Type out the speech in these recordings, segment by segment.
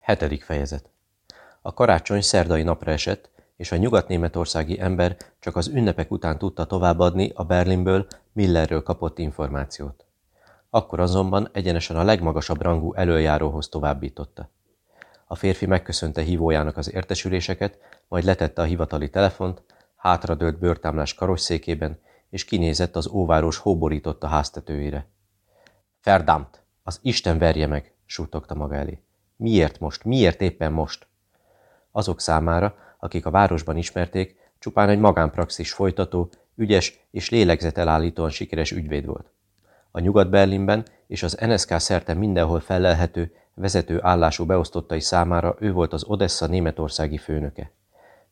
Hetedik fejezet. A karácsony szerdai napra esett, és a nyugat-németországi ember csak az ünnepek után tudta továbbadni a Berlinből Millerről kapott információt. Akkor azonban egyenesen a legmagasabb rangú előjáróhoz továbbította. A férfi megköszönte hívójának az értesüléseket, majd letette a hivatali telefont, hátradőlt bőrtámlás karosszékében, és kinézett az óváros hóborította háztetőjére. Ferdamt, az Isten verje meg, suttogta maga elé. Miért most? Miért éppen most? Azok számára, akik a városban ismerték, csupán egy magánpraxis folytató, ügyes és lélegzetelállítóan sikeres ügyvéd volt. A Nyugat-Berlinben és az NSK szerte mindenhol fellelhető, vezető állású beosztottai számára ő volt az Odessa németországi főnöke.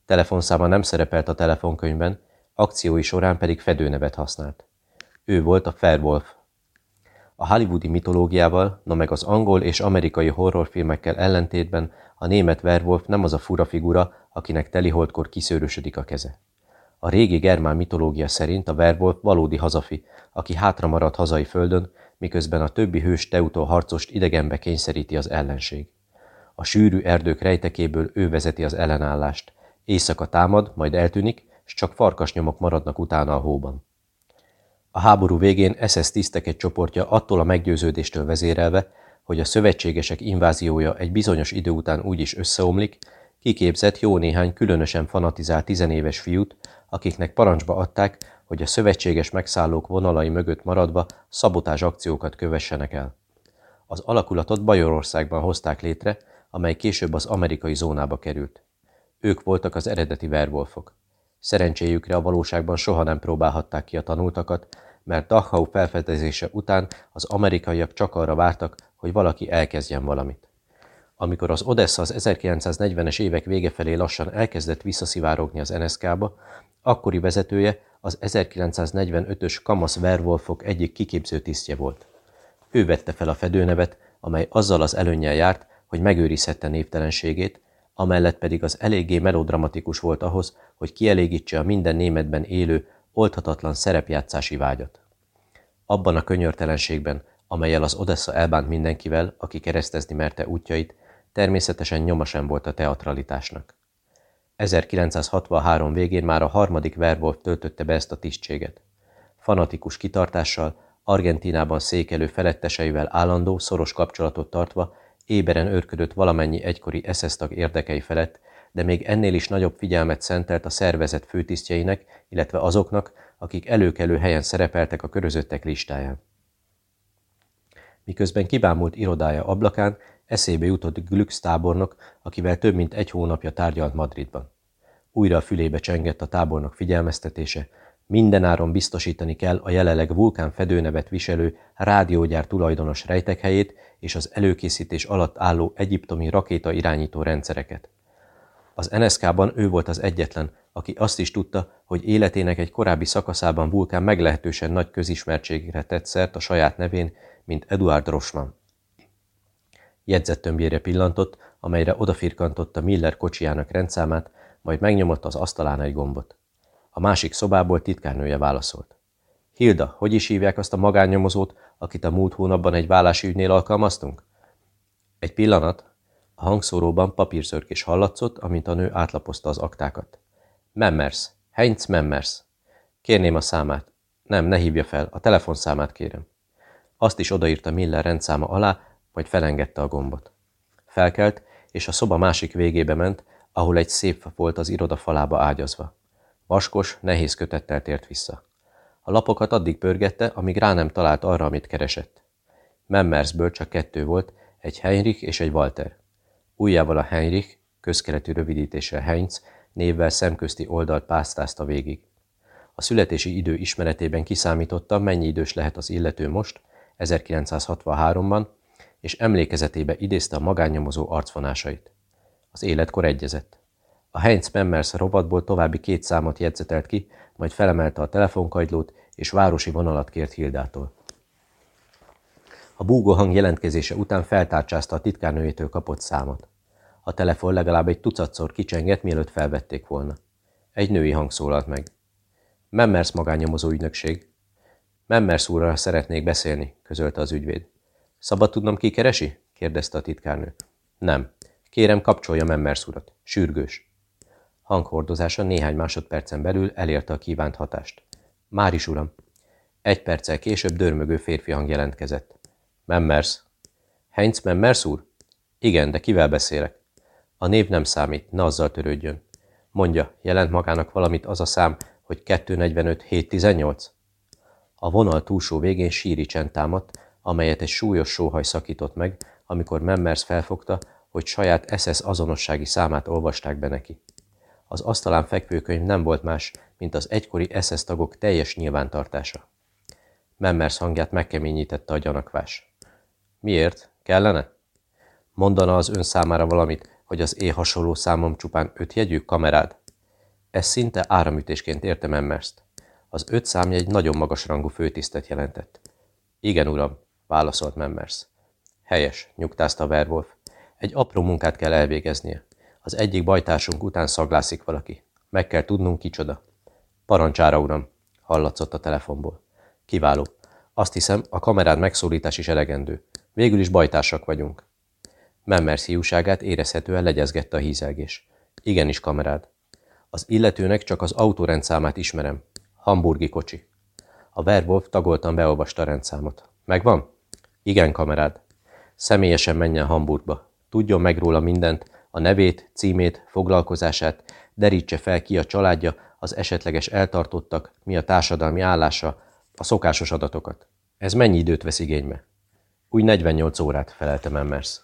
Telefonszáma nem szerepelt a telefonkönyvben, akciói során pedig fedőnevet használt. Ő volt a Fairwolf, a hollywoodi mitológiával, na meg az angol és amerikai horrorfilmekkel ellentétben a német werewolf nem az a fura figura, akinek teliholdkor kiszőrösödik a keze. A régi germán mitológia szerint a werewolf valódi hazafi, aki hátra maradt hazai földön, miközben a többi hős teutó harcost idegenbe kényszeríti az ellenség. A sűrű erdők rejtekéből ő vezeti az ellenállást. Éjszaka támad, majd eltűnik, s csak farkasnyomok maradnak utána a hóban. A háború végén SS tisztek egy csoportja attól a meggyőződéstől vezérelve, hogy a szövetségesek inváziója egy bizonyos idő után úgyis összeomlik, kiképzett jó néhány különösen fanatizált tizenéves fiút, akiknek parancsba adták, hogy a szövetséges megszállók vonalai mögött maradva szabotás akciókat kövessenek el. Az alakulatot Bajorországban hozták létre, amely később az amerikai zónába került. Ők voltak az eredeti werwolfok. Szerencséjükre a valóságban soha nem próbálhatták ki a tanultakat, mert Dachau felfedezése után az amerikaiak csak arra vártak, hogy valaki elkezdjen valamit. Amikor az Odessa az 1940-es évek vége felé lassan elkezdett visszaszivárogni az NSK-ba, akkori vezetője az 1945-ös Kamasz Werwolfok egyik kiképző tisztje volt. Ő vette fel a fedőnevet, amely azzal az előnnyel járt, hogy megőrizhette névtelenségét, amellett pedig az eléggé melodramatikus volt ahhoz, hogy kielégítse a minden németben élő, oldhatatlan szerepjátszási vágyat. Abban a könyörtelenségben, amelyel az Odessa elbánt mindenkivel, aki keresztezni merte útjait, természetesen nyoma sem volt a teatralitásnak. 1963 végén már a harmadik Werwolf töltötte be ezt a tisztséget. Fanatikus kitartással, Argentinában székelő feletteseivel állandó, szoros kapcsolatot tartva, éberen őrködött valamennyi egykori SS tag érdekei felett, de még ennél is nagyobb figyelmet szentelt a szervezet főtisztjeinek, illetve azoknak, akik előkelő helyen szerepeltek a körözöttek listáján. Miközben kibámult irodája ablakán, eszébe jutott Glücks tábornok, akivel több mint egy hónapja tárgyalt Madridban. Újra a fülébe csengett a tábornok figyelmeztetése, mindenáron biztosítani kell a jelenleg vulkán fedőnevet viselő rádiógyár tulajdonos rejtekhelyét és az előkészítés alatt álló egyiptomi rakéta irányító rendszereket. Az NSK-ban ő volt az egyetlen, aki azt is tudta, hogy életének egy korábbi szakaszában vulkán meglehetősen nagy közismertségre tett szert a saját nevén, mint Eduard Rosman. Jegyzettömbjére pillantott, amelyre odafirkantotta Miller kocsijának rendszámát, majd megnyomott az asztalán egy gombot. A másik szobából titkárnője válaszolt. Hilda, hogy is hívják azt a magánnyomozót, akit a múlt hónapban egy vállási ügynél alkalmaztunk? Egy pillanat, a hangszóróban papírszörkés hallatszott, amint a nő átlapozta az aktákat. Memmers, Heinz Memmers. Kérném a számát. Nem, ne hívja fel, a telefonszámát kérem. Azt is odaírta Miller rendszáma alá, majd felengedte a gombot. Felkelt, és a szoba másik végébe ment, ahol egy szép volt az iroda falába ágyazva. Vaskos, nehéz kötettel tért vissza. A lapokat addig pörgette, amíg rá nem talált arra, amit keresett. Memmersből csak kettő volt, egy Heinrich és egy Walter. Újjával a Heinrich, közkeletű rövidítése Heinz, névvel szemközti oldalt pásztázta végig. A születési idő ismeretében kiszámította, mennyi idős lehet az illető most, 1963-ban, és emlékezetébe idézte a magánnyomozó arcvonásait. Az életkor egyezett. A Heinz Memmers rovatból további két számot jegyzetelt ki, majd felemelte a telefonkagylót, és városi vonalat kért Hildától. A búgó hang jelentkezése után feltárcsázta a titkárnőjétől kapott számot. A telefon legalább egy tucatszor kicsengett, mielőtt felvették volna. Egy női hang szólalt meg. Memmers magánnyomozó ügynökség. Memmers úrral szeretnék beszélni, közölte az ügyvéd. Szabad tudnom, ki keresi? kérdezte a titkárnő. Nem. Kérem, kapcsolja Memmers urat. Sürgős. Hanghordozása néhány másodpercen belül elérte a kívánt hatást. Már is, uram. Egy perccel később dörmögő férfi hang jelentkezett. Memmers. Heinz Memmers úr? Igen, de kivel beszélek? A név nem számít, ne azzal törődjön. Mondja, jelent magának valamit az a szám, hogy 245 718? A vonal túlsó végén síri csend támadt, amelyet egy súlyos sóhaj szakított meg, amikor Memmers felfogta, hogy saját SS azonossági számát olvasták be neki. Az asztalán fekvőkönyv nem volt más, mint az egykori SS tagok teljes nyilvántartása. Memmers hangját megkeményítette a gyanakvás. Miért? Kellene? Mondana az ön számára valamit, hogy az é hasonló számom csupán öt jegyű kamerád? Ez szinte áramütésként érte Memmerst. Az öt számjegy nagyon magas rangú főtisztet jelentett. Igen, uram, válaszolt Memmers. Helyes, nyugtázta Werwolf. Egy apró munkát kell elvégeznie. Az egyik bajtársunk után szaglászik valaki. Meg kell tudnunk kicsoda. Parancsára, uram, hallatszott a telefonból. Kiváló. Azt hiszem, a kamerád megszólítás is elegendő. Végül is bajtársak vagyunk. Memmers hiúságát érezhetően legyezgette a hízelgés. Igenis, kamerád. Az illetőnek csak az autórendszámát ismerem. Hamburgi kocsi. A Werwolf tagoltan beolvasta a rendszámot. Megvan? Igen, kamerád. Személyesen menjen Hamburgba. Tudjon meg róla mindent, a nevét, címét, foglalkozását, derítse fel ki a családja, az esetleges eltartottak, mi a társadalmi állása, a szokásos adatokat. Ez mennyi időt vesz igénybe? Úgy 48 órát, felelte Memmers.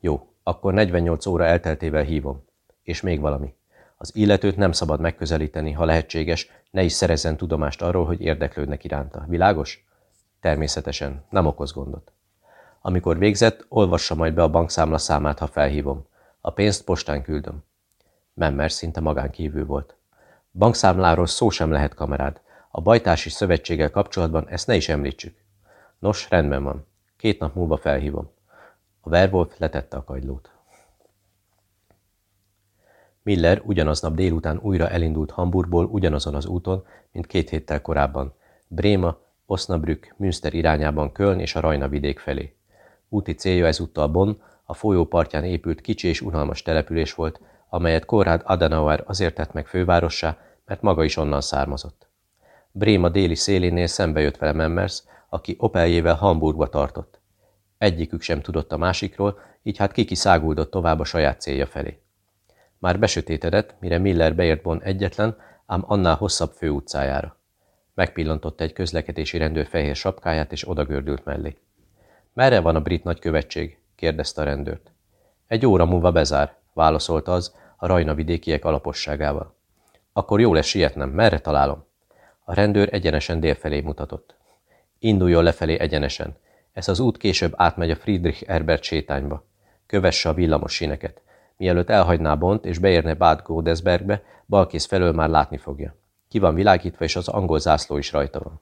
Jó, akkor 48 óra elteltével hívom. És még valami. Az illetőt nem szabad megközelíteni, ha lehetséges, ne is szerezzen tudomást arról, hogy érdeklődnek iránta. Világos? Természetesen, nem okoz gondot. Amikor végzett, olvassa majd be a bankszámla számát, ha felhívom. A pénzt postán küldöm. Memmer szinte magán kívül volt. Bankszámláról szó sem lehet, kamerád. A bajtási szövetséggel kapcsolatban ezt ne is említsük. Nos, rendben van. Két nap múlva felhívom. A Werwolf letette a kagylót. Miller ugyanaznap délután újra elindult Hamburgból ugyanazon az úton, mint két héttel korábban. Bréma, Osnabrück, Münster irányában Köln és a Rajna vidék felé. Úti célja ezúttal Bonn, a folyó partján épült kicsi és unalmas település volt, amelyet Konrad Adenauer azért tett meg fővárossá, mert maga is onnan származott. Bréma déli szélénél szembe jött vele Memmers, aki Opeljével Hamburgba tartott. Egyikük sem tudott a másikról, így hát kiki száguldott tovább a saját célja felé. Már besötétedett, mire Miller beért Bonn egyetlen, ám annál hosszabb főutcájára. Megpillantotta egy közlekedési rendőr fehér sapkáját, és odagördült mellé. Merre van a brit nagykövetség? Kérdezte a rendőrt. Egy óra múlva bezár, válaszolta az, a rajna vidékiek alaposságával. Akkor jó lesz sietnem, merre találom? A rendőr egyenesen délfelé mutatott. Induljon lefelé egyenesen. Ez az út később átmegy a Friedrich Herbert sétányba. Kövesse a villamos síneket. Mielőtt elhagyná Bont és beérne Bad Godesbergbe, balkész felől már látni fogja. Ki van világítva, és az angol zászló is rajta van.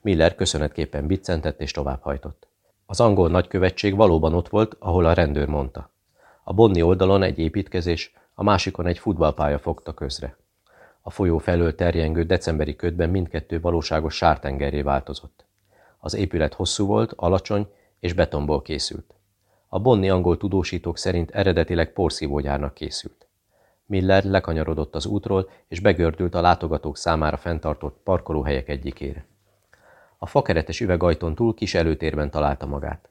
Miller köszönetképpen biccentett és továbbhajtott. Az angol nagykövetség valóban ott volt, ahol a rendőr mondta. A bonni oldalon egy építkezés, a másikon egy futballpálya fogta közre. A folyó felől terjengő decemberi ködben mindkettő valóságos sártengerré változott. Az épület hosszú volt, alacsony és betonból készült. A bonni angol tudósítók szerint eredetileg porszívógyárnak készült. Miller lekanyarodott az útról, és begördült a látogatók számára fenntartott parkolóhelyek egyikére. A fakeretes üvegajtón túl kis előtérben találta magát.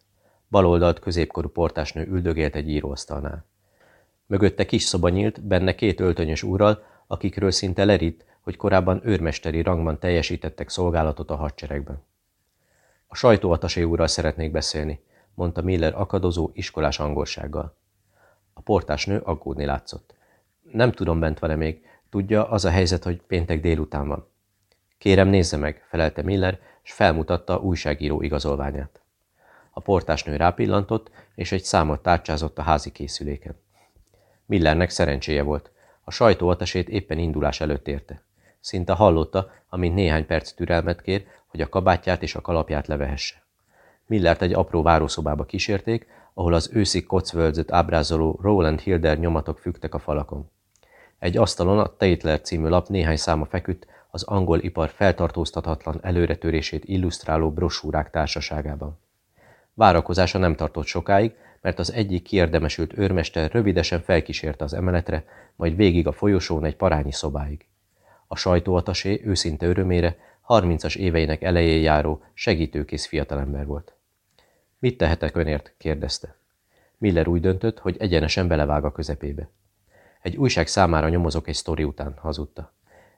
Baloldalt középkorú portásnő üldögélt egy íróasztalnál. Mögötte kis szoba nyílt, benne két öltönyös úrral, akikről szinte lerít, hogy korábban őrmesteri rangban teljesítettek szolgálatot a hadseregben. A sajtóatasé úrral szeretnék beszélni, mondta Miller akadozó, iskolás angolsággal. A portásnő aggódni látszott. Nem tudom bent vele még. Tudja, az a helyzet, hogy péntek délután van. Kérem, nézze meg, felelte Miller, és felmutatta újságíró igazolványát. A portásnő rápillantott, és egy számot tárcsázott a házi készüléken. Millernek szerencséje volt. A sajtóatasét éppen indulás előtt érte. Szinte hallotta, amint néhány perc türelmet kér, hogy a kabátját és a kalapját levehesse. Millert egy apró várószobába kísérték, ahol az őszi kocvöldzet ábrázoló Roland Hilder nyomatok fügtek a falakon. Egy asztalon a Tatler című lap néhány száma feküdt az angol ipar feltartóztathatlan előretörését illusztráló brosúrák társaságában. Várakozása nem tartott sokáig, mert az egyik kiérdemesült őrmester rövidesen felkísérte az emeletre, majd végig a folyosón egy parányi szobáig. A sajtóatasé őszinte örömére 30-as éveinek elején járó, segítőkész fiatalember volt. Mit tehetek önért? kérdezte. Miller úgy döntött, hogy egyenesen belevág a közepébe. Egy újság számára nyomozok egy sztori után, hazudta.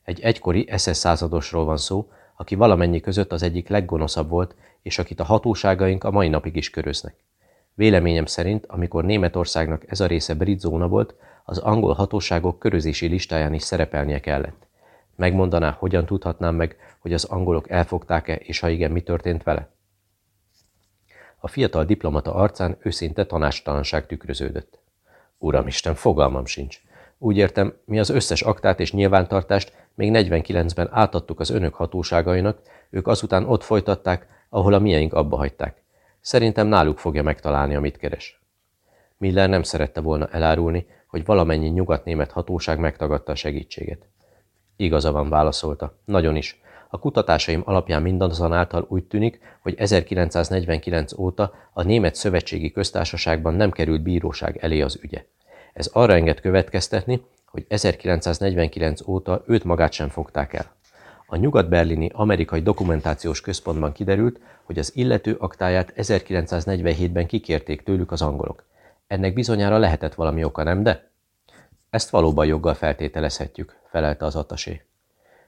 Egy egykori SS századosról van szó, aki valamennyi között az egyik leggonoszabb volt, és akit a hatóságaink a mai napig is köröznek. Véleményem szerint, amikor Németországnak ez a része brit zóna volt, az angol hatóságok körözési listáján is szerepelnie kellett. Megmondaná, hogyan tudhatnám meg, hogy az angolok elfogták-e, és ha igen, mi történt vele? A fiatal diplomata arcán őszinte tanástalanság tükröződött. Uramisten, fogalmam sincs. Úgy értem, mi az összes aktát és nyilvántartást még 49-ben átadtuk az önök hatóságainak, ők azután ott folytatták, ahol a miénk abba hagyták. Szerintem náluk fogja megtalálni, amit keres. Miller nem szerette volna elárulni, hogy valamennyi nyugatnémet hatóság megtagadta a segítséget. Igaza van, válaszolta. Nagyon is. A kutatásaim alapján mindazonáltal úgy tűnik, hogy 1949 óta a Német Szövetségi Köztársaságban nem került bíróság elé az ügye. Ez arra enged következtetni, hogy 1949 óta őt magát sem fogták el. A nyugat-berlini amerikai dokumentációs központban kiderült, hogy az illető aktáját 1947-ben kikérték tőlük az angolok. Ennek bizonyára lehetett valami oka, nem de? Ezt valóban joggal feltételezhetjük, felelte az atasé.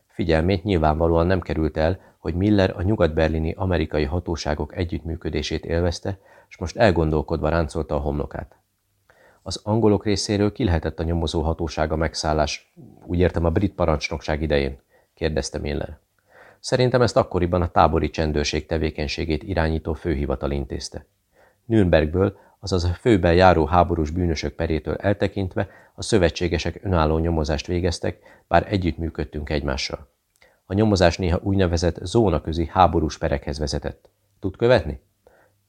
Figyelmét nyilvánvalóan nem került el, hogy Miller a nyugat-berlini amerikai hatóságok együttműködését élvezte, és most elgondolkodva ráncolta a homlokát. Az angolok részéről ki lehetett a nyomozó hatósága megszállás, úgy értem a brit parancsnokság idején, kérdezte Miller. Szerintem ezt akkoriban a tábori csendőrség tevékenységét irányító főhivatal intézte. Nürnbergből, azaz a főben járó háborús bűnösök perétől eltekintve a szövetségesek önálló nyomozást végeztek, bár együttműködtünk egymással. A nyomozás néha úgynevezett zónaközi háborús perekhez vezetett. Tud követni?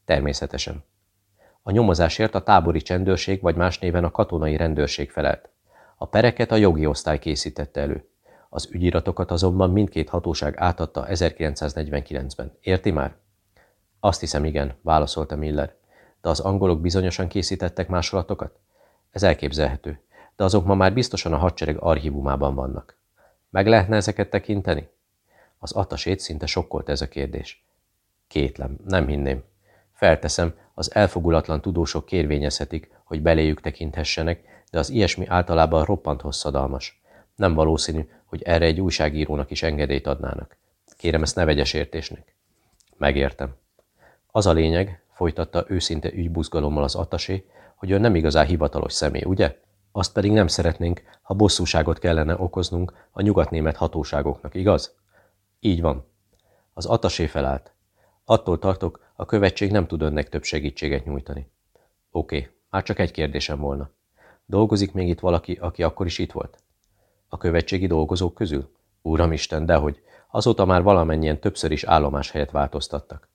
Természetesen. A nyomozásért a tábori csendőrség vagy más néven a katonai rendőrség felelt. A pereket a jogi osztály készítette elő. Az ügyiratokat azonban mindkét hatóság átadta 1949-ben. Érti már? Azt hiszem igen, válaszolta Miller. De az angolok bizonyosan készítettek másolatokat? Ez elképzelhető, de azok ma már biztosan a hadsereg archívumában vannak. Meg lehetne ezeket tekinteni? Az atasét szinte sokkolt ez a kérdés. Kétlem, nem hinném. Felteszem, az elfogulatlan tudósok kérvényezhetik, hogy beléjük tekinthessenek, de az ilyesmi általában roppant hosszadalmas. Nem valószínű, hogy erre egy újságírónak is engedélyt adnának. Kérem, ezt ne vegyes értésnek. Megértem. Az a lényeg, folytatta őszinte ügybuzgalommal az atasé, hogy ő nem igazán hivatalos személy, ugye? Azt pedig nem szeretnénk, ha bosszúságot kellene okoznunk a nyugatnémet hatóságoknak, igaz? Így van. Az atasé felállt. Attól tartok, a követség nem tud önnek több segítséget nyújtani. Oké, okay, már csak egy kérdésem volna. Dolgozik még itt valaki, aki akkor is itt volt? A követségi dolgozók közül? Uramisten, dehogy. Azóta már valamennyien többször is állomáshelyet változtattak.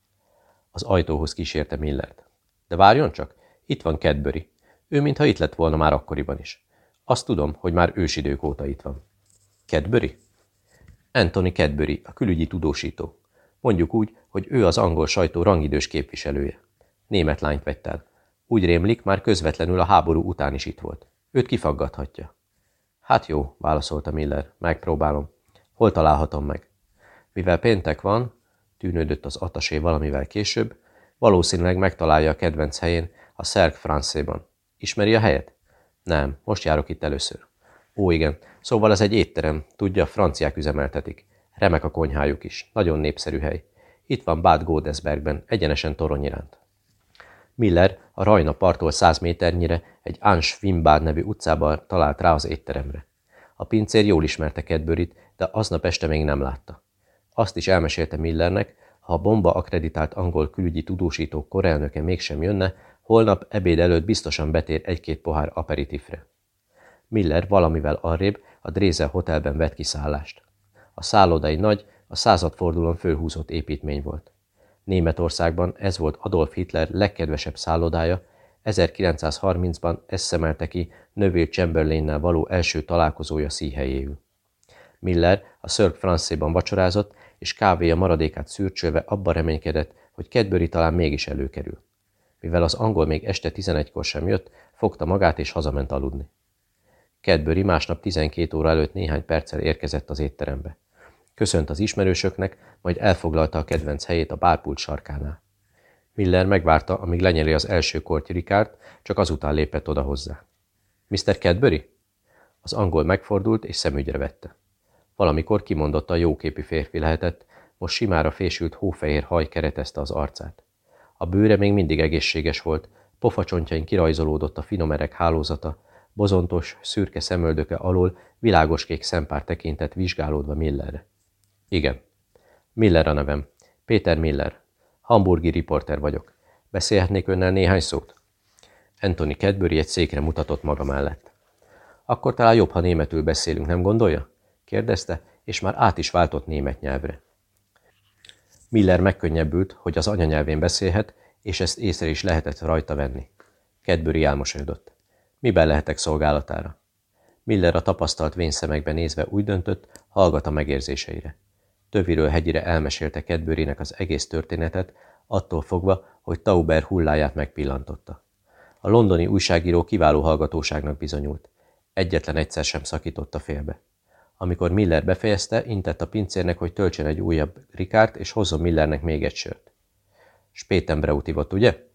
Az ajtóhoz kísérte Millert. De várjon csak, itt van Kedböri. Ő mintha itt lett volna már akkoriban is. Azt tudom, hogy már ősidők óta itt van. Kedböri? Anthony Kedböri, a külügyi tudósító. Mondjuk úgy, hogy ő az angol sajtó rangidős képviselője. Német lányt vett el. Úgy rémlik, már közvetlenül a háború után is itt volt. Őt kifaggathatja. Hát jó, válaszolta Miller, megpróbálom. Hol találhatom meg? Mivel péntek van, tűnődött az atasé valamivel később, valószínűleg megtalálja a kedvenc helyén, a Szerk Francéban. Ismeri a helyet? Nem, most járok itt először. Ó, igen, szóval ez egy étterem, tudja, franciák üzemeltetik. Remek a konyhájuk is, nagyon népszerű hely. Itt van Bad Godesbergben, egyenesen torony iránt. Miller a Rajna parttól száz méternyire egy Ans Wimbad nevű utcában talált rá az étteremre. A pincér jól ismerte Kedbörit, de aznap este még nem látta. Azt is elmesélte Millernek, ha a bomba akreditált angol külügyi tudósító korelnöke mégsem jönne, holnap ebéd előtt biztosan betér egy-két pohár aperitifre. Miller valamivel arrébb a Drézel hotelben vett kiszállást. A szállodai nagy, a századfordulón fölhúzott építmény volt. Németországban ez volt Adolf Hitler legkedvesebb szállodája, 1930-ban ez szemelte ki Neville Chamberlainnel való első találkozója szíhelyéül. Miller a Szörk Francéban vacsorázott, és kávéja maradékát szürcsölve abba reménykedett, hogy Kedböri talán mégis előkerül. Mivel az angol még este 11-kor sem jött, fogta magát és hazament aludni. Kedböri másnap 12 óra előtt néhány perccel érkezett az étterembe. Köszönt az ismerősöknek, majd elfoglalta a kedvenc helyét a bárpult sarkánál. Miller megvárta, amíg lenyeli az első kortyirikárt, csak azután lépett oda hozzá. Mr. Cadbury? Az angol megfordult és szemügyre vette. Valamikor kimondotta a jóképű férfi lehetett, most simára fésült hófehér haj keretezte az arcát. A bőre még mindig egészséges volt, pofacsontjain kirajzolódott a finomerek hálózata, bozontos, szürke szemöldöke alól világos kék szempár tekintett vizsgálódva Millerre. Igen. Miller a nevem. Péter Miller. Hamburgi riporter vagyok. Beszélhetnék önnel néhány szót? Anthony Cadbury egy székre mutatott maga mellett. Akkor talán jobb, ha németül beszélünk, nem gondolja? kérdezte, és már át is váltott német nyelvre. Miller megkönnyebbült, hogy az anyanyelvén beszélhet, és ezt észre is lehetett rajta venni. Kedbőri elmosolyodott. Miben lehetek szolgálatára? Miller a tapasztalt vényszemekbe nézve úgy döntött, hallgat a megérzéseire. Töviről hegyire elmesélte Kedbőrinek az egész történetet, attól fogva, hogy Tauber hulláját megpillantotta. A londoni újságíró kiváló hallgatóságnak bizonyult. Egyetlen egyszer sem szakította félbe. Amikor Miller befejezte, intett a pincérnek, hogy töltsön egy újabb rikárt, és hozzon Millernek még egy sört. Spétembre ivott, ugye?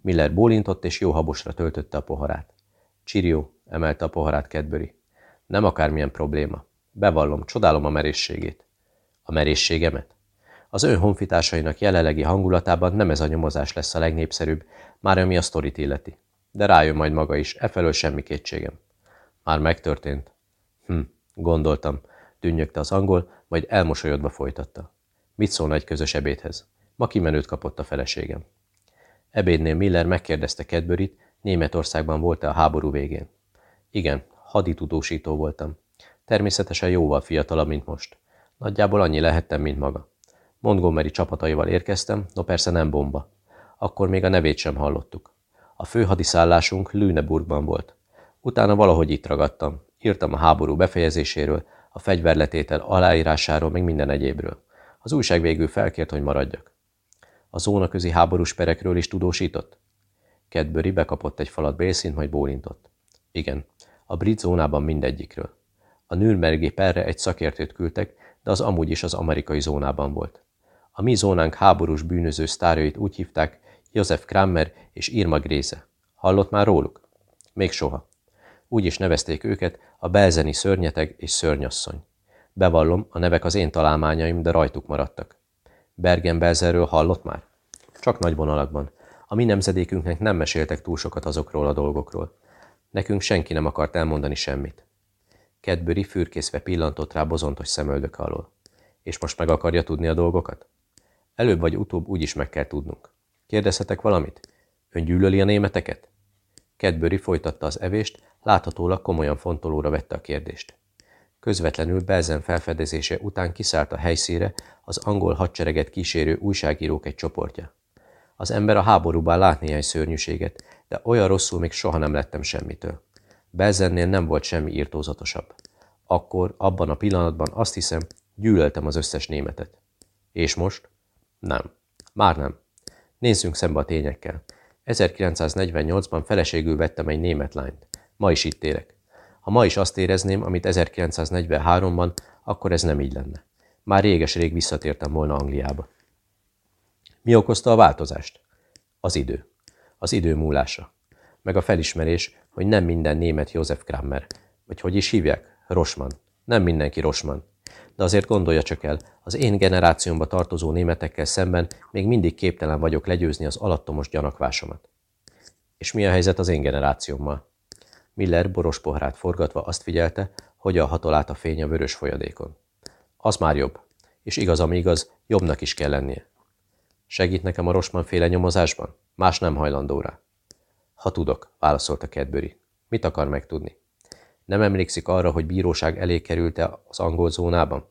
Miller bólintott, és jó habosra töltötte a poharát. Csirió, emelte a poharát Kedböri. Nem akármilyen probléma. Bevallom, csodálom a merészségét. A merészségemet? Az ön honfitársainak jelenlegi hangulatában nem ez a nyomozás lesz a legnépszerűbb, már ami a sztorit illeti. De rájön majd maga is, efelől semmi kétségem. Már megtörtént. Hm, Gondoltam, tűnnyögte az angol, majd elmosolyodva folytatta. Mit szólna egy közös ebédhez? Ma kimenőt kapott a feleségem. Ebédnél Miller megkérdezte Kedbörit, Németországban volt-e a háború végén. Igen, haditudósító voltam. Természetesen jóval fiatalabb, mint most. Nagyjából annyi lehettem, mint maga. Montgomery csapataival érkeztem, no persze nem bomba. Akkor még a nevét sem hallottuk. A főhadiszállásunk Lüneburgban volt. Utána valahogy itt ragadtam. Írtam a háború befejezéséről, a fegyverletétel aláírásáról, meg minden egyébről. Az újság végül felkért, hogy maradjak. A zónaközi háborús perekről is tudósított? Kedböri bekapott egy falat bélszint, majd bólintott. Igen, a brit zónában mindegyikről. A Nürnbergi perre egy szakértőt küldtek, de az amúgy is az amerikai zónában volt. A mi zónánk háborús bűnöző sztárjait úgy hívták Josef Kramer és Irma Gréze. Hallott már róluk? Még soha. Úgy is nevezték őket a belzeni szörnyeteg és szörnyasszony. Bevallom, a nevek az én találmányaim, de rajtuk maradtak. Bergen Belzerről hallott már? Csak nagy vonalakban. A mi nemzedékünknek nem meséltek túl sokat azokról a dolgokról. Nekünk senki nem akart elmondani semmit. Kedböri fürkészve pillantott rá bozontos szemöldök alól. És most meg akarja tudni a dolgokat? Előbb vagy utóbb úgyis meg kell tudnunk. Kérdezhetek valamit? Ön gyűlöli a németeket? Kedböri folytatta az evést, láthatólag komolyan fontolóra vette a kérdést. Közvetlenül Belzen felfedezése után kiszállt a helyszíre az angol hadsereget kísérő újságírók egy csoportja. Az ember a háborúban lát néhány szörnyűséget, de olyan rosszul még soha nem lettem semmitől. Belzennél nem volt semmi írtózatosabb. Akkor, abban a pillanatban azt hiszem, gyűlöltem az összes németet. És most? Nem. Már nem. Nézzünk szembe a tényekkel. 1948-ban feleségül vettem egy német lányt. Ma is itt érek. Ha ma is azt érezném, amit 1943-ban, akkor ez nem így lenne. Már réges-rég visszatértem volna Angliába. Mi okozta a változást? Az idő. Az idő múlása. Meg a felismerés, hogy nem minden német József Kramer. Vagy hogy is hívják? Rosman. Nem mindenki Rosman. De azért gondolja csak el, az én generációmba tartozó németekkel szemben még mindig képtelen vagyok legyőzni az alattomos gyanakvásomat. És mi a helyzet az én generációmmal? Miller boros poharát forgatva azt figyelte, hogyan hatol át a fény a vörös folyadékon. Az már jobb. És igaz, ami igaz, jobbnak is kell lennie. Segít nekem a Rosman féle nyomozásban? Más nem hajlandó rá. Ha tudok, válaszolta Kedböri. Mit akar megtudni? Nem emlékszik arra, hogy bíróság elé került-e az angol zónában?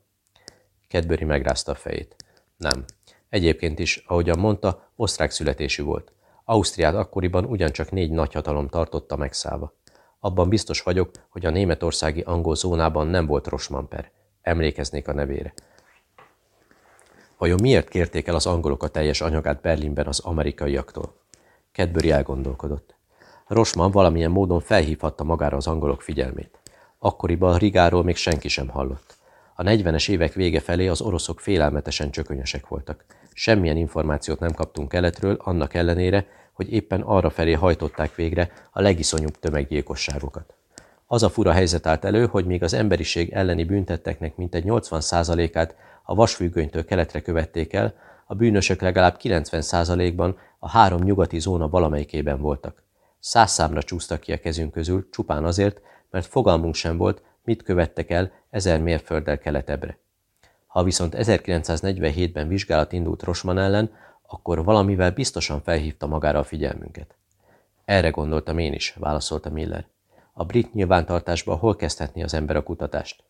Kedböri megrázta a fejét. Nem. Egyébként is, ahogyan mondta, osztrák születésű volt. Ausztriát akkoriban ugyancsak négy nagyhatalom tartotta megszállva. Abban biztos vagyok, hogy a németországi angol zónában nem volt Rosmanper. Emlékeznék a nevére. Vajon miért kérték el az angolok a teljes anyagát Berlinben az amerikaiaktól? Kedböri elgondolkodott. Rosman valamilyen módon felhívhatta magára az angolok figyelmét. Akkoriban Rigáról még senki sem hallott. A 40-es évek vége felé az oroszok félelmetesen csökönyösek voltak. Semmilyen információt nem kaptunk keletről, annak ellenére, hogy éppen arra felé hajtották végre a legiszonyúbb tömeggyilkosságokat. Az a fura helyzet állt elő, hogy még az emberiség elleni büntetteknek mintegy 80%-át a vasfüggönytől keletre követték el, a bűnösök legalább 90%-ban a három nyugati zóna valamelyikében voltak. Száz számra csúsztak ki a kezünk közül, csupán azért, mert fogalmunk sem volt, mit követtek el ezer mérfölddel keletebbre. Ha viszont 1947-ben vizsgálat indult Rosman ellen, akkor valamivel biztosan felhívta magára a figyelmünket. Erre gondoltam én is, válaszolta Miller. A brit nyilvántartásban hol kezdhetné az ember a kutatást?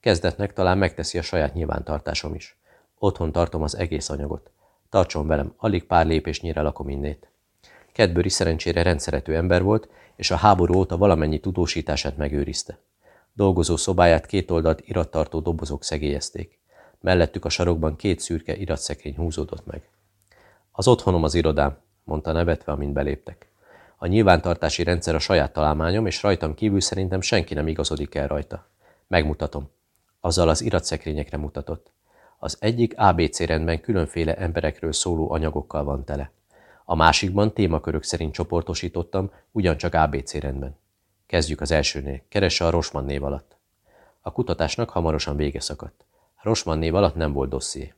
Kezdetnek talán megteszi a saját nyilvántartásom is. Otthon tartom az egész anyagot. Tartson velem, alig pár lépésnyire lakom innét. Kedbőri szerencsére rendszerető ember volt, és a háború óta valamennyi tudósítását megőrizte. Dolgozó szobáját két oldalt irattartó dobozok szegélyezték. Mellettük a sarokban két szürke iratszekrény húzódott meg. Az otthonom az irodám, mondta nevetve, amint beléptek. A nyilvántartási rendszer a saját találmányom, és rajtam kívül szerintem senki nem igazodik el rajta. Megmutatom. Azzal az iratszekrényekre mutatott. Az egyik ABC rendben különféle emberekről szóló anyagokkal van tele. A másikban témakörök szerint csoportosítottam, ugyancsak ABC rendben. Kezdjük az elsőnél. Keresse a Rosman név alatt. A kutatásnak hamarosan vége szakadt. Rosman név alatt nem volt dosszié.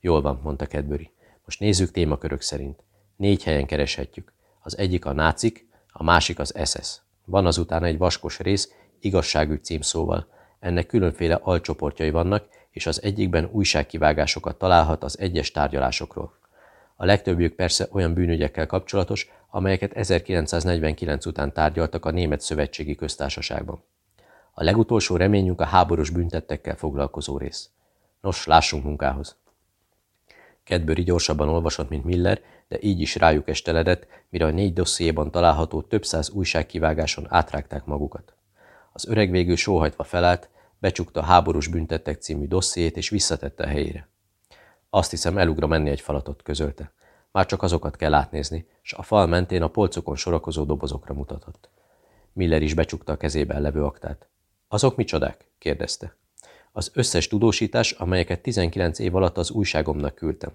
Jól van, mondta Kedböri. Most nézzük témakörök szerint. Négy helyen kereshetjük. Az egyik a nácik, a másik az SS. Van azután egy vaskos rész, igazságügy címszóval. Ennek különféle alcsoportjai vannak, és az egyikben újságkivágásokat találhat az egyes tárgyalásokról. A legtöbbjük persze olyan bűnügyekkel kapcsolatos, amelyeket 1949 után tárgyaltak a Német Szövetségi Köztársaságban. A legutolsó reményünk a háborús büntettekkel foglalkozó rész. Nos, lássunk munkához. Kedbőri gyorsabban olvasott, mint Miller, de így is rájuk esteledett, mire a négy dossziéban található több száz újságkivágáson átrágták magukat. Az öreg végül sóhajtva felállt, becsukta a háborús büntettek című dossziét és visszatette a helyére. Azt hiszem, elugra menni egy falatot, közölte. Már csak azokat kell átnézni, és a fal mentén a polcokon sorakozó dobozokra mutatott. Miller is becsukta a kezében levő aktát. Azok micsodák? kérdezte. Az összes tudósítás, amelyeket 19 év alatt az újságomnak küldtem.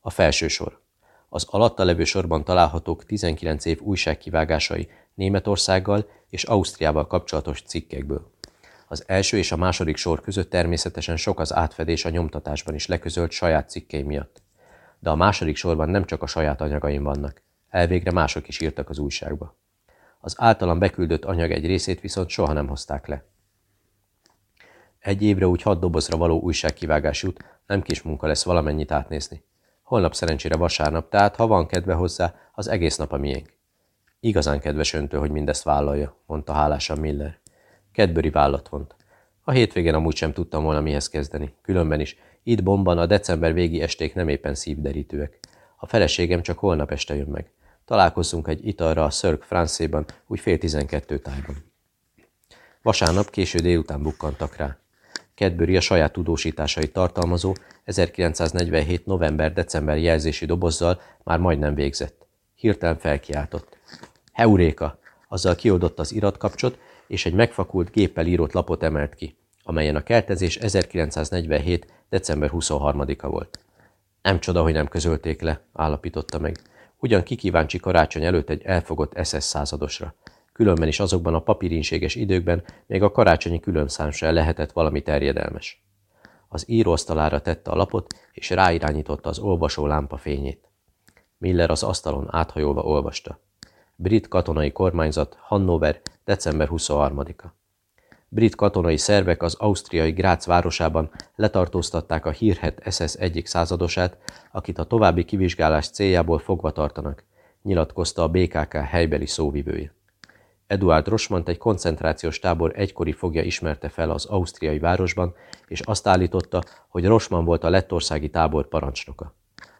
A felső sor. Az alatta levő sorban találhatók 19 év újságkivágásai Németországgal és Ausztriával kapcsolatos cikkekből. Az első és a második sor között természetesen sok az átfedés a nyomtatásban is leközölt saját cikkei miatt. De a második sorban nem csak a saját anyagaim vannak, elvégre mások is írtak az újságba. Az általam beküldött anyag egy részét viszont soha nem hozták le. Egy évre úgy hat dobozra való újságkivágás jut, nem kis munka lesz valamennyit átnézni. Holnap szerencsére vasárnap, tehát ha van kedve hozzá, az egész nap a miénk. Igazán kedves öntő, hogy mindezt vállalja, mondta hálásan Miller. Kedböri vállat vont. A hétvégén amúgy sem tudtam volna mihez kezdeni. Különben is, itt bomban a december végi esték nem éppen szívderítőek. A feleségem csak holnap este jön meg. Találkozzunk egy italra a Szörg Francéban, úgy fél tizenkettő tájban. Vasárnap késő délután bukkantak rá. Kedböri a saját tudósításait tartalmazó 1947. november-december jelzési dobozzal már majdnem végzett. Hirtelen felkiáltott. Heuréka! Azzal kioldotta az iratkapcsot, és egy megfakult géppel írott lapot emelt ki, amelyen a keltezés 1947. december 23-a volt. Nem csoda, hogy nem közölték le, állapította meg. Ugyan kikíváncsi karácsony előtt egy elfogott SS századosra. Különben is azokban a papírinséges időkben még a karácsonyi különszám sem lehetett valami terjedelmes. Az íróasztalára tette a lapot, és ráirányította az olvasó lámpa fényét. Miller az asztalon áthajolva olvasta. Brit katonai kormányzat, Hannover, december 23-a. Brit katonai szervek az ausztriai Grác városában letartóztatták a hírhet SS egyik századosát, akit a további kivizsgálás céljából fogva tartanak, nyilatkozta a BKK helybeli szóvivője. Eduard Rosmant egy koncentrációs tábor egykori fogja ismerte fel az ausztriai városban, és azt állította, hogy Rosman volt a lettországi tábor parancsnoka.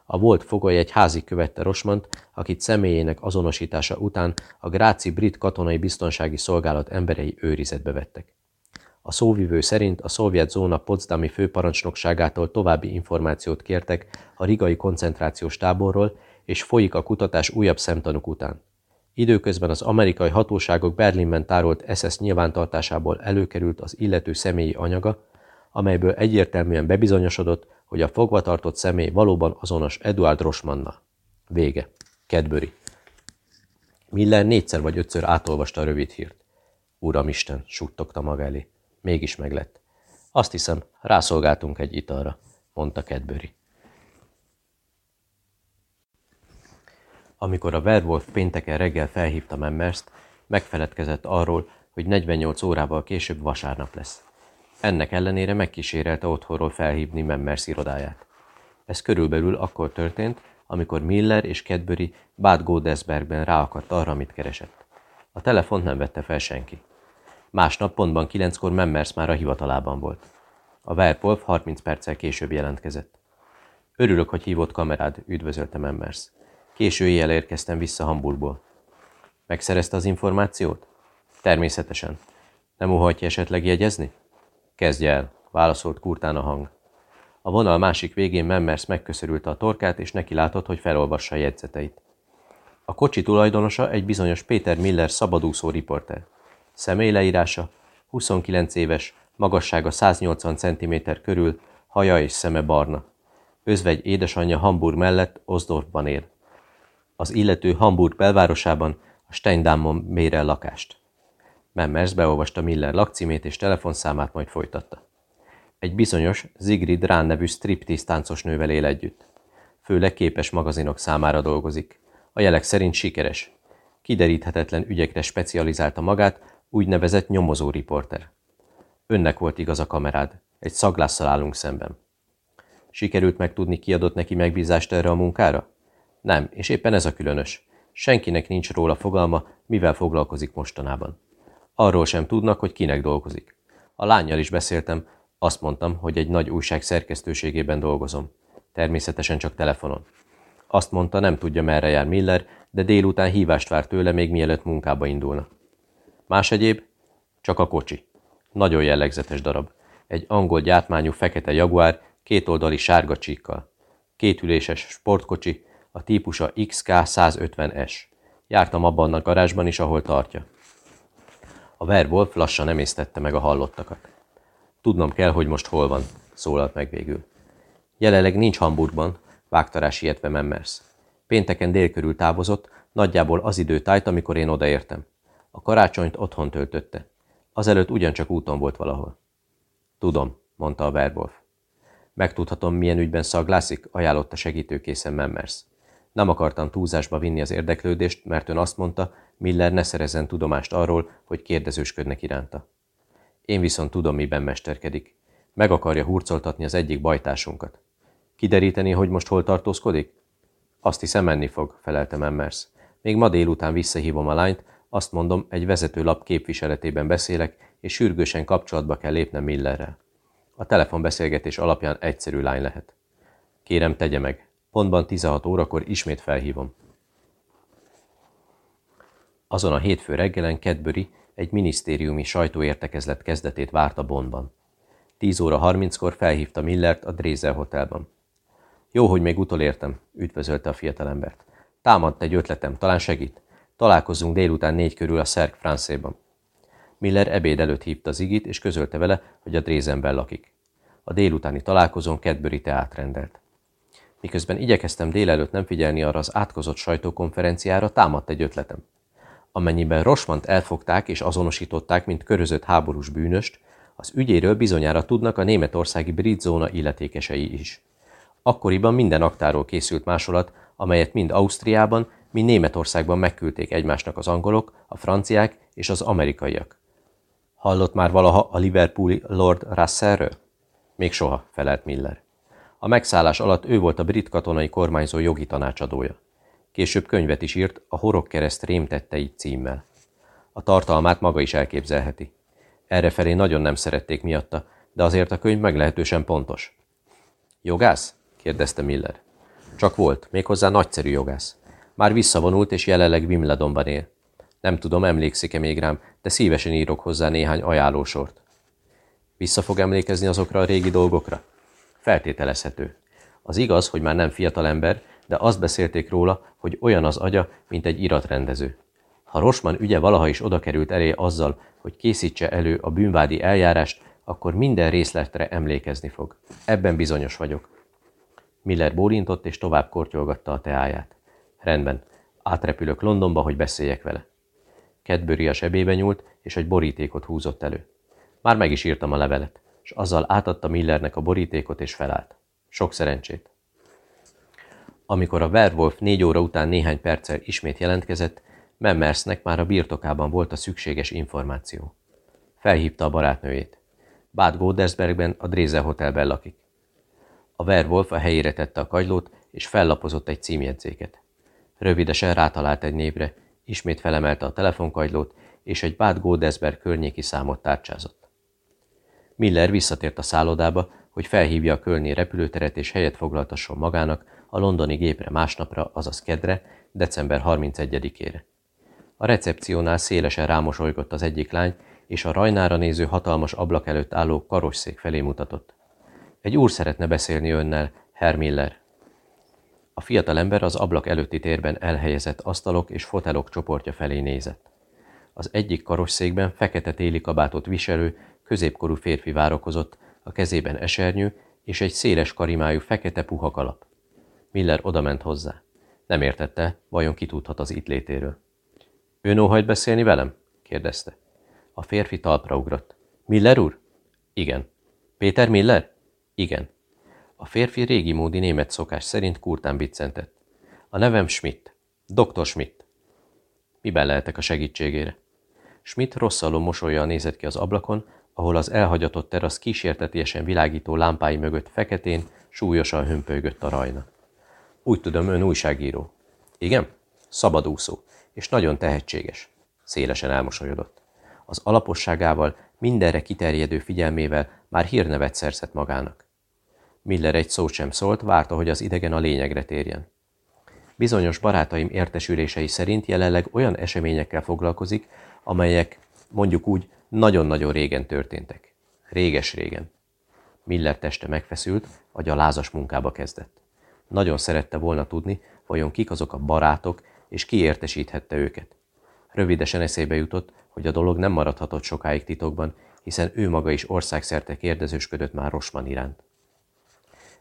A volt fogoly egy házi követte Rosmant, akit személyének azonosítása után a Gráci brit katonai biztonsági szolgálat emberei őrizetbe vettek. A szóvivő szerint a szovjet zóna Potsdami főparancsnokságától további információt kértek a rigai koncentrációs táborról, és folyik a kutatás újabb szemtanúk után. Időközben az amerikai hatóságok Berlinben tárolt SS nyilvántartásából előkerült az illető személyi anyaga, amelyből egyértelműen bebizonyosodott, hogy a fogvatartott személy valóban azonos Eduard Rosmanna. Vége. Kedböri. Miller négyszer vagy ötször átolvasta a rövid hírt. Uramisten, suttogta maga elé. Mégis meglett. Azt hiszem, rászolgáltunk egy italra, mondta Kedböri. Amikor a Werwolf pénteken reggel felhívta Memmerst, megfeledkezett arról, hogy 48 órával később vasárnap lesz. Ennek ellenére megkísérelte otthonról felhívni Memmers irodáját. Ez körülbelül akkor történt, amikor Miller és Kedbury Bad Godesbergben ráakadt arra, amit keresett. A telefont nem vette fel senki. Másnap pontban kilenckor Memmers már a hivatalában volt. A Werwolf 30 perccel később jelentkezett. Örülök, hogy hívott kamerád, üdvözölte Memmers. Késő éjjel érkeztem vissza Hamburgból. Megszerezte az információt? Természetesen. Nem óhajtja esetleg jegyezni? Kezdje el, válaszolt kurtán a hang. A vonal másik végén Memmers megköszörülte a torkát, és neki látott, hogy felolvassa a jegyzeteit. A kocsi tulajdonosa egy bizonyos Péter Miller szabadúszó riporter. Személy leírása 29 éves, magassága 180 cm körül, haja és szeme barna. Özvegy édesanyja Hamburg mellett Osdorfban él. Az illető Hamburg belvárosában, a Steindammon mér el lakást. Memmers beolvasta Miller lakcímét és telefonszámát, majd folytatta. Egy bizonyos Zigrid Rán nevű striptease táncos nővel él együtt. Főleg képes magazinok számára dolgozik. A jelek szerint sikeres. Kideríthetetlen ügyekre specializálta magát, úgynevezett nyomozó riporter. Önnek volt igaz a kamerád. Egy szaglásszal állunk szemben. Sikerült megtudni, ki adott neki megbízást erre a munkára? Nem, és éppen ez a különös. Senkinek nincs róla fogalma, mivel foglalkozik mostanában. Arról sem tudnak, hogy kinek dolgozik. A lányjal is beszéltem, azt mondtam, hogy egy nagy újság szerkesztőségében dolgozom. Természetesen csak telefonon. Azt mondta, nem tudja merre jár Miller, de délután hívást vár tőle, még mielőtt munkába indulna. Más egyéb? Csak a kocsi. Nagyon jellegzetes darab. Egy angol gyártmányú fekete jaguár, kétoldali sárga csíkkal. Kétüléses sportkocsi, a típusa XK 150S. Jártam abban a garázsban is, ahol tartja. A Werwolf lassan emésztette meg a hallottakat. Tudnom kell, hogy most hol van, szólalt meg végül. Jelenleg nincs Hamburgban, vágta rá sietve Memmers. Pénteken dél körül távozott, nagyjából az idő tájt, amikor én odaértem. A karácsonyt otthon töltötte. Azelőtt ugyancsak úton volt valahol. Tudom, mondta a Werwolf. Megtudhatom, milyen ügyben szaglászik, ajánlotta segítőkészen Memmers. Nem akartam túlzásba vinni az érdeklődést, mert ön azt mondta, Miller ne szerezzen tudomást arról, hogy kérdezősködnek iránta. Én viszont tudom, miben mesterkedik. Meg akarja hurcoltatni az egyik bajtásunkat. Kideríteni, hogy most hol tartózkodik? Azt hiszem, menni fog, felelte Memmers. Még ma délután visszahívom a lányt, azt mondom, egy vezetőlap képviseletében beszélek, és sürgősen kapcsolatba kell lépnem Millerrel. A telefonbeszélgetés alapján egyszerű lány lehet. Kérem, tegye meg. Pontban 16 órakor ismét felhívom. Azon a hétfő reggelen Kedbury egy minisztériumi sajtóértekezlet kezdetét várta Bonnban. 10 óra 30-kor felhívta Millert a Drézel Hotelban. Jó, hogy még utolértem, üdvözölte a fiatalembert. Támadt egy ötletem, talán segít. Találkozzunk délután négy körül a Szerk Francéban. Miller ebéd előtt hívta Zigit, és közölte vele, hogy a Drézenben lakik. A délutáni találkozón Kedbury teát rendelt. Miközben igyekeztem délelőtt nem figyelni arra az átkozott sajtókonferenciára, támadt egy ötletem. Amennyiben Rosmant elfogták és azonosították, mint körözött háborús bűnöst, az ügyéről bizonyára tudnak a németországi brit zóna illetékesei is. Akkoriban minden aktáról készült másolat, amelyet mind Ausztriában, mind Németországban megküldték egymásnak az angolok, a franciák és az amerikaiak. Hallott már valaha a Liverpooli Lord Russellről? Még soha, felelt Miller. A megszállás alatt ő volt a brit katonai kormányzó jogi tanácsadója. Később könyvet is írt a Horog kereszt rémtettei címmel. A tartalmát maga is elképzelheti. Errefelé nagyon nem szerették miatta, de azért a könyv meglehetősen pontos. Jogász? kérdezte Miller. Csak volt, méghozzá nagyszerű jogász. Már visszavonult és jelenleg Wimbledonban él. Nem tudom, emlékszik-e még rám, de szívesen írok hozzá néhány ajánlósort. Vissza fog emlékezni azokra a régi dolgokra? Feltételezhető. Az igaz, hogy már nem fiatal ember, de azt beszélték róla, hogy olyan az agya, mint egy iratrendező. Ha Rosman ügye valaha is oda került elé azzal, hogy készítse elő a bűnvádi eljárást, akkor minden részletre emlékezni fog. Ebben bizonyos vagyok. Miller bólintott és tovább kortyolgatta a teáját. Rendben, átrepülök Londonba, hogy beszéljek vele. Kedbőri a sebébe nyúlt, és egy borítékot húzott elő. Már meg is írtam a levelet, és azzal átadta Millernek a borítékot, és felállt. Sok szerencsét. Amikor a Werwolf négy óra után néhány perccel ismét jelentkezett, Memmersnek már a birtokában volt a szükséges információ. Felhívta a barátnőjét. Bad Godersbergben a Dréze Hotelben lakik. A Werwolf a helyére tette a kagylót, és fellapozott egy címjegyzéket. Rövidesen rátalált egy névre, ismét felemelte a telefonkagylót, és egy Bad Godesberg környéki számot tárcsázott. Miller visszatért a szállodába, hogy felhívja a kölni repülőteret és helyet foglaltasson magának a londoni gépre másnapra, azaz kedre, december 31-ére. A recepciónál szélesen rámosolygott az egyik lány, és a rajnára néző hatalmas ablak előtt álló karosszék felé mutatott. Egy úr szeretne beszélni önnel, Herr Miller. A fiatalember az ablak előtti térben elhelyezett asztalok és fotelok csoportja felé nézett. Az egyik karosszékben fekete téli kabátot viselő, középkorú férfi várakozott, a kezében esernyő és egy széles karimájú fekete puha kalap. Miller odament hozzá. Nem értette, vajon ki tudhat az itt létéről. Ön óhajt beszélni velem? kérdezte. A férfi talpra ugrott. Miller úr? Igen. Péter Miller? Igen. A férfi régi módi német szokás szerint kurtán biccentett. A nevem Schmidt. Dr. Schmidt. Miben lehetek a segítségére? Schmidt rosszaló mosolya nézett ki az ablakon, ahol az elhagyatott terasz kísértetiesen világító lámpái mögött feketén súlyosan hömpölygött a rajna. Úgy tudom, ön újságíró. Igen? Szabadúszó, és nagyon tehetséges. Szélesen elmosolyodott. Az alaposságával, mindenre kiterjedő figyelmével már hírnevet szerzett magának. Miller egy szót sem szólt, várta, hogy az idegen a lényegre térjen. Bizonyos barátaim értesülései szerint jelenleg olyan eseményekkel foglalkozik, amelyek, mondjuk úgy, nagyon-nagyon régen történtek. Réges-régen. Miller teste megfeszült, vagy a lázas munkába kezdett. Nagyon szerette volna tudni, vajon kik azok a barátok, és ki értesíthette őket. Rövidesen eszébe jutott, hogy a dolog nem maradhatott sokáig titokban, hiszen ő maga is országszerte kérdezősködött már Rosman iránt.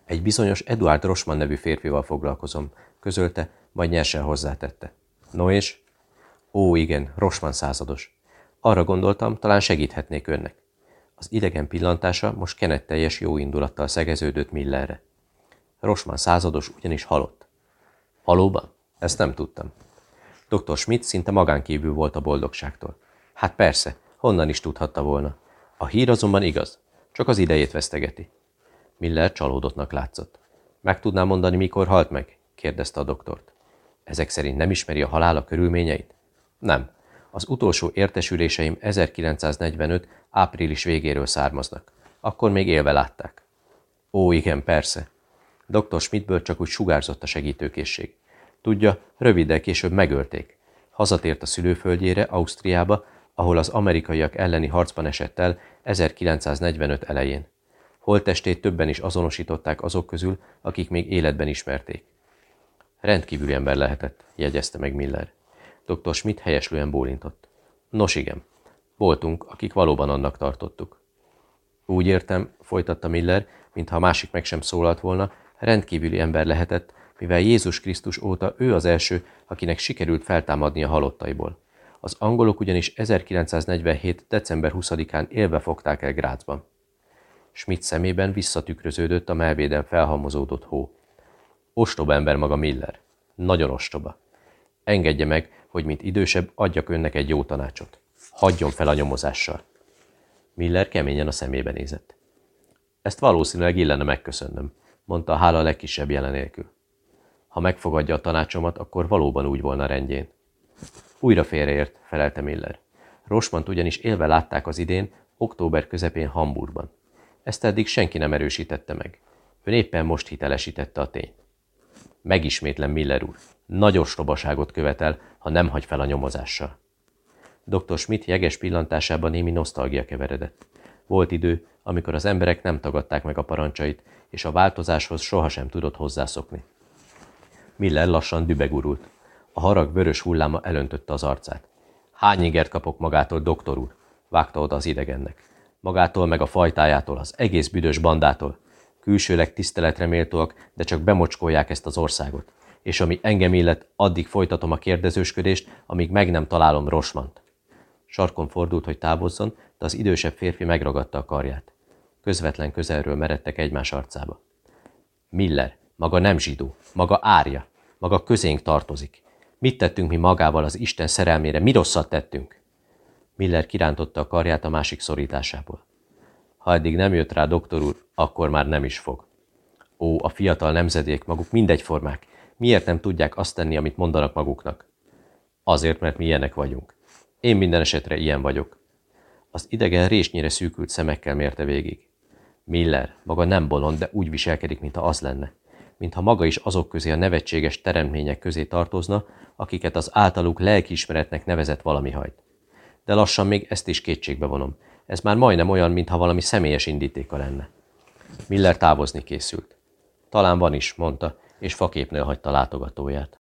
Egy bizonyos Eduard Rosman nevű férfival foglalkozom, közölte, majd nyersen hozzátette. No és? Ó, igen, Rosman százados. Arra gondoltam, talán segíthetnék önnek. Az idegen pillantása most kenetteljes jó indulattal szegeződött Millerre. Rosman százados ugyanis halott. Valóban? Ezt nem tudtam. Dr. Schmidt szinte magánkívül volt a boldogságtól. Hát persze, honnan is tudhatta volna. A hír azonban igaz, csak az idejét vesztegeti. Miller csalódottnak látszott. Meg tudná mondani, mikor halt meg? kérdezte a doktort. Ezek szerint nem ismeri a halála körülményeit? Nem. Az utolsó értesüléseim 1945. április végéről származnak. Akkor még élve látták. Ó, igen, persze. Dr. Schmidtből csak úgy sugárzott a segítőkészség. Tudja, röviddel később megölték. Hazatért a szülőföldjére, Ausztriába, ahol az amerikaiak elleni harcban esett el 1945 elején. Holttestét többen is azonosították azok közül, akik még életben ismerték. Rendkívüli ember lehetett, jegyezte meg Miller. Dr. Schmidt helyeslően bólintott. Nos igen, voltunk, akik valóban annak tartottuk. Úgy értem, folytatta Miller, mintha a másik meg sem szólalt volna, rendkívüli ember lehetett, mivel Jézus Krisztus óta ő az első, akinek sikerült feltámadni a halottaiból. Az angolok ugyanis 1947. december 20-án élve fogták el Grácsban. Schmidt szemében visszatükröződött a melvéden felhalmozódott hó. Ostoba ember maga Miller. Nagyon ostoba. Engedje meg, hogy mint idősebb adjak önnek egy jó tanácsot. Hagyjon fel a nyomozással. Miller keményen a szemébe nézett. Ezt valószínűleg illene megköszönnöm, mondta a hála legkisebb jelenélkül. Ha megfogadja a tanácsomat, akkor valóban úgy volna rendjén. Újra félreért, felelte Miller. Rosmant ugyanis élve látták az idén, október közepén Hamburgban. Ezt eddig senki nem erősítette meg. Ön éppen most hitelesítette a tényt. Megismétlem, Miller úr. Nagy ostobaságot követel, ha nem hagy fel a nyomozással. Dr. Schmidt jeges pillantásában némi nosztalgia keveredett. Volt idő, amikor az emberek nem tagadták meg a parancsait, és a változáshoz sohasem tudott hozzászokni. Miller lassan dübegurult. A harag vörös hulláma elöntötte az arcát. Hány ingert kapok magától, doktor úr? Vágta oda az idegennek. Magától meg a fajtájától, az egész büdös bandától. Külsőleg tiszteletre méltóak, de csak bemocskolják ezt az országot. És ami engem illet, addig folytatom a kérdezősködést, amíg meg nem találom Rosmant. Sarkon fordult, hogy távozzon, de az idősebb férfi megragadta a karját. Közvetlen közelről meredtek egymás arcába. Miller, maga nem zsidó, maga árja, maga közénk tartozik. Mit tettünk mi magával az Isten szerelmére, mi rosszat tettünk? Miller kirántotta a karját a másik szorításából. Ha eddig nem jött rá doktor úr, akkor már nem is fog. Ó, a fiatal nemzedék, maguk mindegyformák. Miért nem tudják azt tenni, amit mondanak maguknak? Azért, mert mi ilyenek vagyunk. Én minden esetre ilyen vagyok. Az idegen résnyire szűkült szemekkel mérte végig. Miller, maga nem bolond, de úgy viselkedik, mintha az lenne. Mintha maga is azok közé a nevetséges teremtmények közé tartozna, akiket az általuk lelkiismeretnek nevezett valami hajt. De lassan még ezt is kétségbe vonom. Ez már majdnem olyan, mintha valami személyes indítéka lenne. Miller távozni készült. Talán van is, mondta, és faképnél hagyta látogatóját.